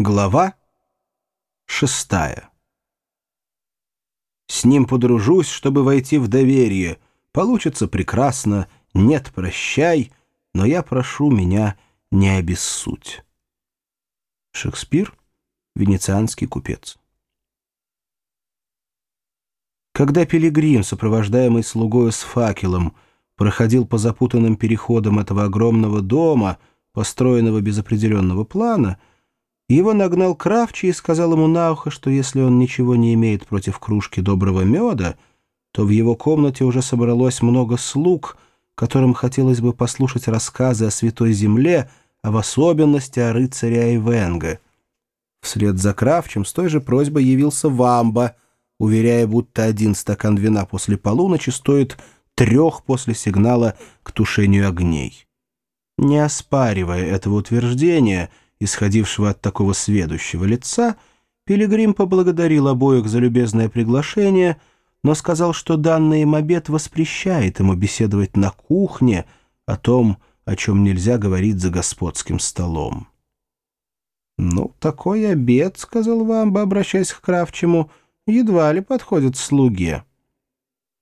Глава шестая. С ним подружусь, чтобы войти в доверие. Получится прекрасно, нет, прощай, но я прошу меня не обессудь. Шекспир, венецианский купец. Когда пилигрим, сопровождаемый слугою с факелом, проходил по запутанным переходам этого огромного дома, построенного без определенного плана, его нагнал Кравчи и сказал ему на ухо, что если он ничего не имеет против кружки доброго меда, то в его комнате уже собралось много слуг, которым хотелось бы послушать рассказы о Святой Земле, а в особенности о рыцаре Айвенга. Вслед за Кравчем с той же просьбой явился Вамба, уверяя, будто один стакан вина после полуночи стоит трех после сигнала к тушению огней. Не оспаривая этого утверждения, исходившего от такого сведущего лица, Пилигрим поблагодарил обоих за любезное приглашение, но сказал, что данный им обед воспрещает ему беседовать на кухне о том, о чем нельзя говорить за господским столом. «Ну, такой обед, — сказал Вамба, обращаясь к Кравчему, — едва ли подходит слуге».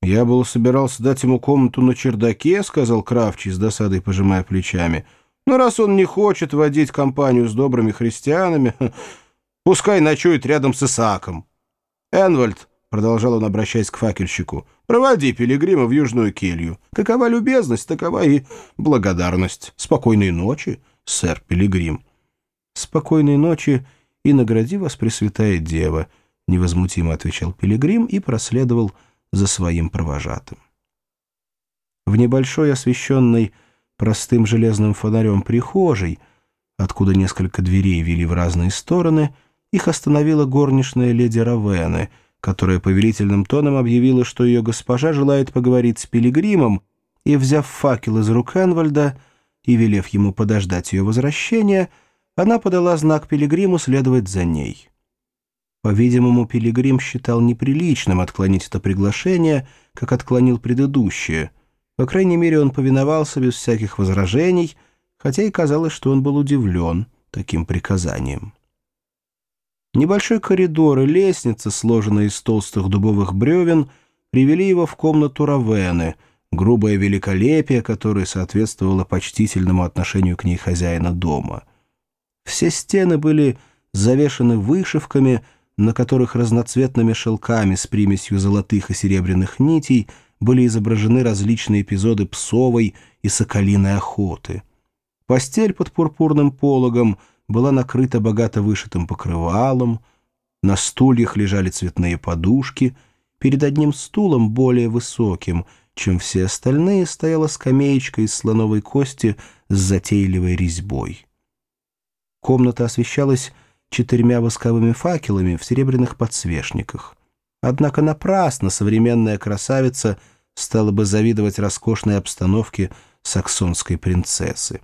«Я был собирался дать ему комнату на чердаке, — сказал Кравчий с досадой, пожимая плечами, — но раз он не хочет водить компанию с добрыми христианами, пускай ночует рядом с Исааком. Энвальд, — продолжал он, обращаясь к факельщику, — проводи пилигрима в южную келью. Какова любезность, такова и благодарность. Спокойной ночи, сэр Пилигрим. Спокойной ночи и награди вас, Пресвятая Дева, — невозмутимо отвечал Пилигрим и проследовал за своим провожатым. В небольшой освещенной простым железным фонарем прихожей, откуда несколько дверей вели в разные стороны, их остановила горничная леди Равены, которая повелительным тоном объявила, что ее госпожа желает поговорить с пилигримом, и, взяв факел из рук Энвальда и велев ему подождать ее возвращения, она подала знак пилигриму следовать за ней. По-видимому, пилигрим считал неприличным отклонить это приглашение, как отклонил предыдущее — по крайней мере, он повиновался без всяких возражений, хотя и казалось, что он был удивлен таким приказанием. Небольшой коридор и лестница, сложенная из толстых дубовых бревен, привели его в комнату Равены, грубое великолепие, которое соответствовало почтительному отношению к ней хозяина дома. Все стены были завешаны вышивками, на которых разноцветными шелками с примесью золотых и серебряных нитей – были изображены различные эпизоды псовой и соколиной охоты. Постель под пурпурным пологом была накрыта богато вышитым покрывалом, на стульях лежали цветные подушки, перед одним стулом, более высоким, чем все остальные, стояла скамеечка из слоновой кости с затейливой резьбой. Комната освещалась четырьмя восковыми факелами в серебряных подсвечниках. Однако напрасно современная красавица стала бы завидовать роскошной обстановке саксонской принцессы.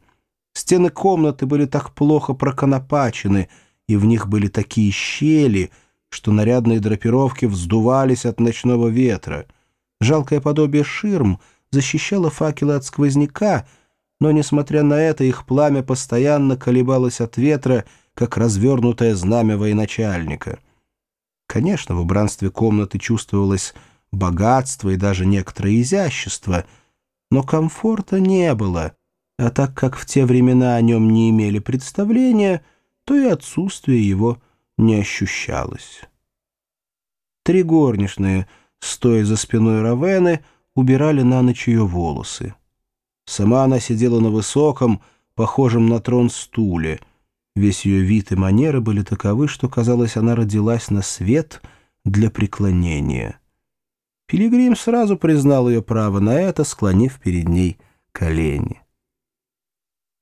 Стены комнаты были так плохо проконопачены, и в них были такие щели, что нарядные драпировки вздувались от ночного ветра. Жалкое подобие ширм защищало факелы от сквозняка, но, несмотря на это, их пламя постоянно колебалось от ветра, как развернутое знамя военачальника — Конечно, в убранстве комнаты чувствовалось богатство и даже некоторое изящество, но комфорта не было, а так как в те времена о нем не имели представления, то и отсутствие его не ощущалось. Три горничные, стоя за спиной Равены, убирали на ночь ее волосы. Сама она сидела на высоком, похожем на трон стуле — Весь ее вид и манеры были таковы, что, казалось, она родилась на свет для преклонения. Пилигрим сразу признал ее право на это, склонив перед ней колени.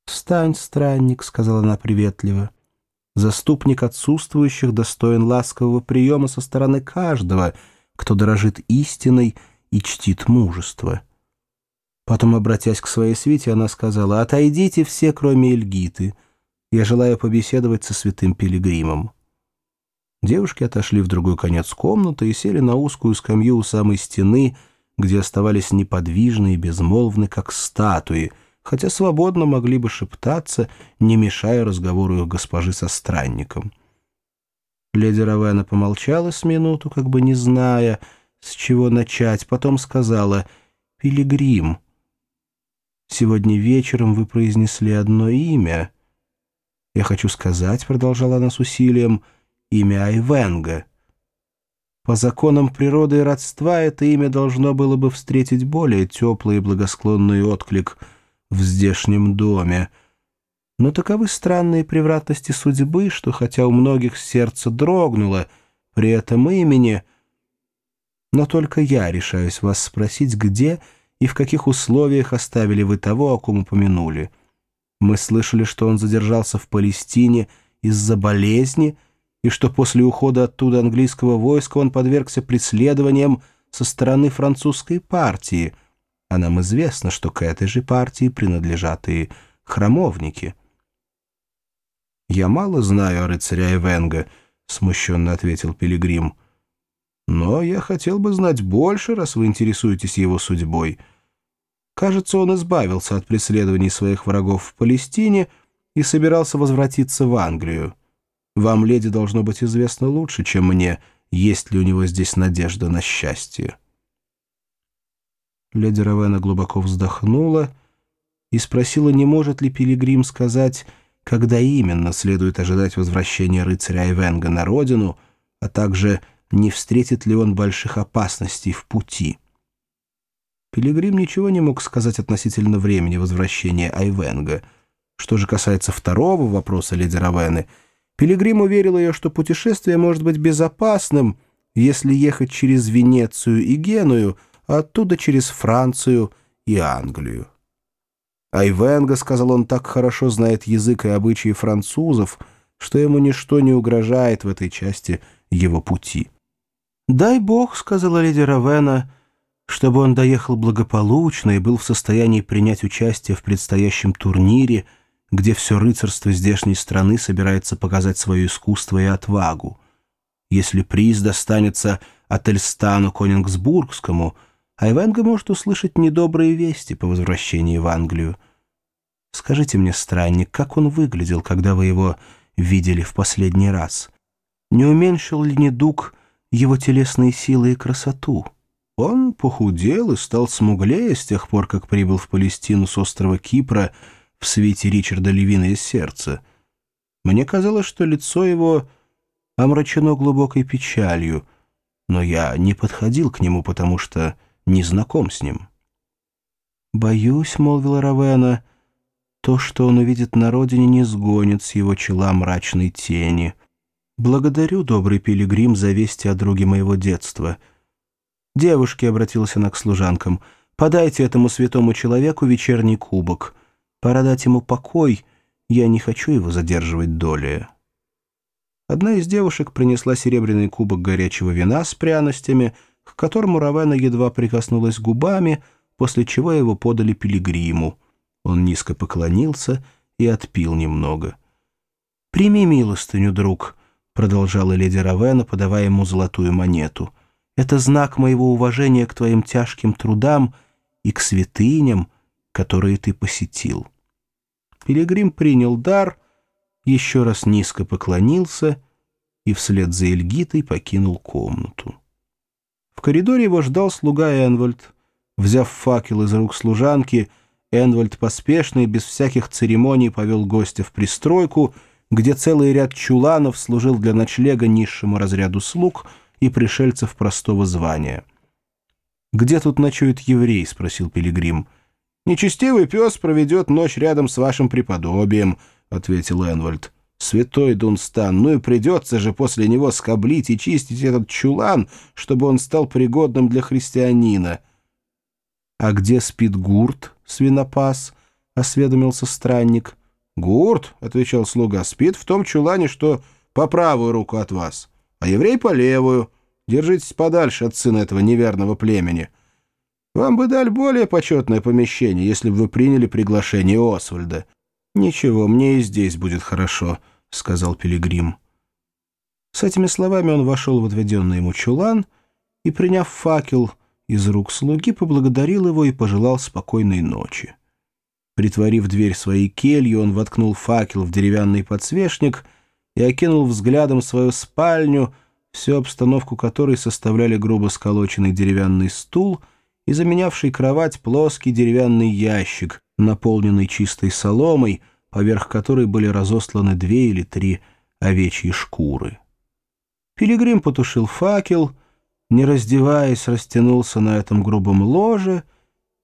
«Встань, странник», — сказала она приветливо. «Заступник отсутствующих достоин ласкового приема со стороны каждого, кто дорожит истиной и чтит мужество». Потом, обратясь к своей свите, она сказала, «Отойдите все, кроме Эльгиты». Я желаю побеседовать со святым пилигримом». Девушки отошли в другой конец комнаты и сели на узкую скамью у самой стены, где оставались неподвижны и безмолвны, как статуи, хотя свободно могли бы шептаться, не мешая разговору их госпожи со странником. Леди Равена помолчала с минуту, как бы не зная, с чего начать. Потом сказала «Пилигрим». «Сегодня вечером вы произнесли одно имя». «Я хочу сказать», — продолжала она с усилием, — «имя Айвенга». По законам природы и родства это имя должно было бы встретить более теплый и благосклонный отклик в здешнем доме — но таковы странные превратности судьбы, что хотя у многих сердце дрогнуло при этом имени, но только я решаюсь вас спросить, где и в каких условиях оставили вы того, о ком упомянули. Мы слышали, что он задержался в Палестине из-за болезни, и что после ухода оттуда английского войска он подвергся преследованиям со стороны французской партии, а нам известно, что к этой же партии принадлежат и храмовники». «Я мало знаю о рыцаре Эвенга», — смущенно ответил Пилигрим. «Но я хотел бы знать больше, раз вы интересуетесь его судьбой. Кажется, он избавился от преследований своих врагов в Палестине и собирался возвратиться в Англию. Вам, леди, должно быть известно лучше, чем мне, есть ли у него здесь надежда на счастье». Леди Равена глубоко вздохнула и спросила, не может ли Пилигрим сказать когда именно следует ожидать возвращения рыцаря Айвенга на родину, а также не встретит ли он больших опасностей в пути. Пилигрим ничего не мог сказать относительно времени возвращения Айвенга. Что же касается второго вопроса леди Равены, Пилигрим уверил ее, что путешествие может быть безопасным, если ехать через Венецию и Геную, а оттуда через Францию и Англию. Айвенга, сказал он, так хорошо знает язык и обычаи французов, что ему ничто не угрожает в этой части его пути. «Дай бог», — сказала леди Равена, — «чтобы он доехал благополучно и был в состоянии принять участие в предстоящем турнире, где все рыцарство здешней страны собирается показать свое искусство и отвагу. Если приз достанется Ательстану Конингсбургскому — Айвенга может услышать недобрые вести по возвращении в Англию. Скажите мне, странник, как он выглядел, когда вы его видели в последний раз? Не уменьшил ли недуг его телесные силы и красоту? Он похудел и стал смуглее с тех пор, как прибыл в Палестину с острова Кипра в свете Ричарда Левина из сердца. Мне казалось, что лицо его омрачено глубокой печалью, но я не подходил к нему, потому что не знаком с ним. «Боюсь», — молвила Равена, — «то, что он увидит на родине, не сгонит с его чела мрачной тени. Благодарю, добрый пилигрим, за вести о друге моего детства». «Девушки», — обратилась она к служанкам, — «подайте этому святому человеку вечерний кубок. Пора дать ему покой, я не хочу его задерживать долее». Одна из девушек принесла серебряный кубок горячего вина с пряностями — к которому Равена едва прикоснулась губами, после чего его подали пилигриму. Он низко поклонился и отпил немного. «Прими милостыню, друг», — продолжала леди Равена, подавая ему золотую монету. «Это знак моего уважения к твоим тяжким трудам и к святыням, которые ты посетил». Пилигрим принял дар, еще раз низко поклонился и вслед за Эльгитой покинул комнату. В коридоре его ждал слуга Энвальд. Взяв факел из рук служанки, Энвальд поспешно и без всяких церемоний повел гостя в пристройку, где целый ряд чуланов служил для ночлега низшему разряду слуг и пришельцев простого звания. «Где тут ночует еврей?» — спросил Пилигрим. «Нечестивый пес проведет ночь рядом с вашим преподобием», — ответил Энвальд. Святой Дунстан, ну и придется же после него скоблить и чистить этот чулан, чтобы он стал пригодным для христианина. — А где спит гурт, свинопас? — осведомился странник. — Гурт, — отвечал слуга, — спит в том чулане, что по правую руку от вас, а еврей по левую. Держитесь подальше от сына этого неверного племени. Вам бы дали более почетное помещение, если бы вы приняли приглашение Освальда. Ничего, мне и здесь будет хорошо. —— сказал Пилигрим. С этими словами он вошел в отведенный ему чулан и, приняв факел из рук слуги, поблагодарил его и пожелал спокойной ночи. Притворив дверь своей келью, он воткнул факел в деревянный подсвечник и окинул взглядом свою спальню, всю обстановку которой составляли грубо сколоченный деревянный стул и заменявший кровать плоский деревянный ящик, наполненный чистой соломой, поверх которой были разосланы две или три овечьи шкуры. Пилигрим потушил факел, не раздеваясь, растянулся на этом грубом ложе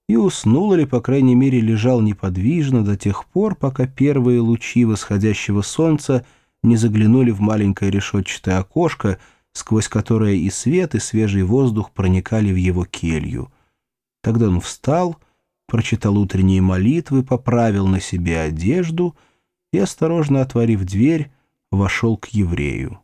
и уснул или, по крайней мере, лежал неподвижно до тех пор, пока первые лучи восходящего солнца не заглянули в маленькое решетчатое окошко, сквозь которое и свет, и свежий воздух проникали в его келью. Тогда он встал, прочитал утренние молитвы, поправил на себе одежду и, осторожно отворив дверь, вошел к еврею.